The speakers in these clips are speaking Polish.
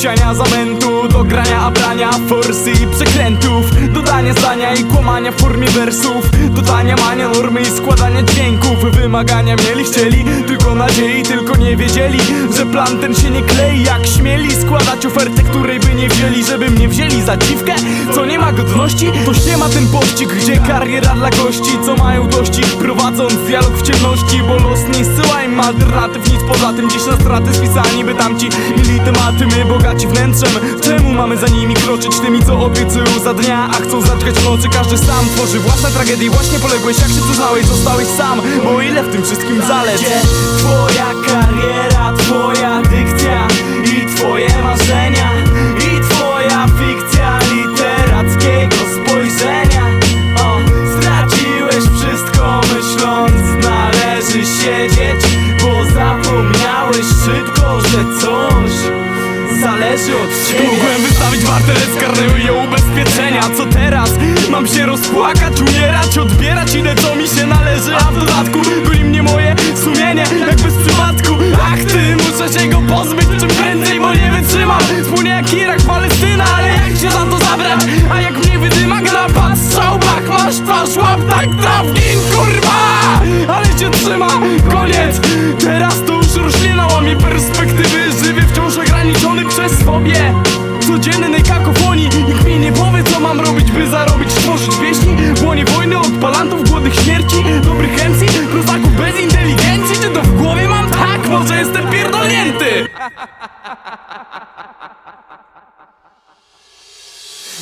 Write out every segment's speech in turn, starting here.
siania zamętu Do grania, a brania forsy i przekrętów. Dodania zdania i kłamania w formie wersów. Dodania mania normy i składania dźwięków. Wymagania mieli, chcieli tylko nadziei wiedzieli, że plan ten się nie klei Jak śmieli. Składać ofertę, której by nie wzięli Żeby mnie wzięli za dziwkę, co nie ma godności. To ściema ten pościg, gdzie kariera dla gości Co mają dość ich prowadząc dialog w ciemności Bo los nie zsyła im alternatyw, nic. Poza tym Dziś na straty spisani, by tamci mieli tematy. My bogaci wnętrzem, czemu mamy za nimi kroczyć? Tymi co obiecują za dnia, a chcą zaczekać w nocy. Każdy sam tworzy własne tragedie Właśnie poległeś, jak się przyznałeś, zostałeś sam. Bo ile w tym wszystkim zalec Gdzie twoja ciebie Mogłem wystawić wartę z karnego i ubezpieczenia. Co teraz? Mam się rozpłakać, umierać, odbierać. Ile co mi się należy? A w dodatku goli mnie moje sumienie jak bez przypadku. Ach ty, muszę się go pozbyć. Czym prędzej, bo nie wytrzymam. Spłonie jak Irak, Palestyna, ale jak się za to zabrać? A jak mnie wydyma grapat, strzał, bach, masz twarz, łap, tak trafkin,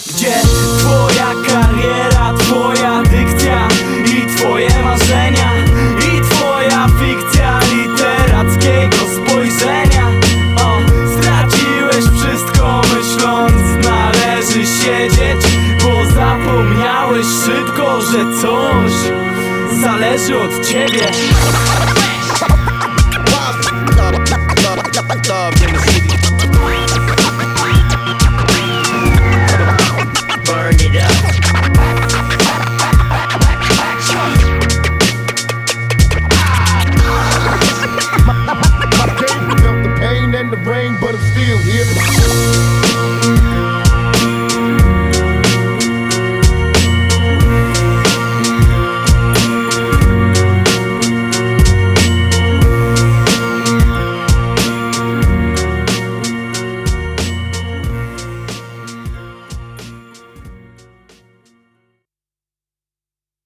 Gdzie twoja kariera, twoja dykcja I twoje marzenia I twoja fikcja literackiego spojrzenia? O, Straciłeś wszystko myśląc należy siedzieć Bo zapomniałeś szybko, że coś zależy od ciebie but I'm still here.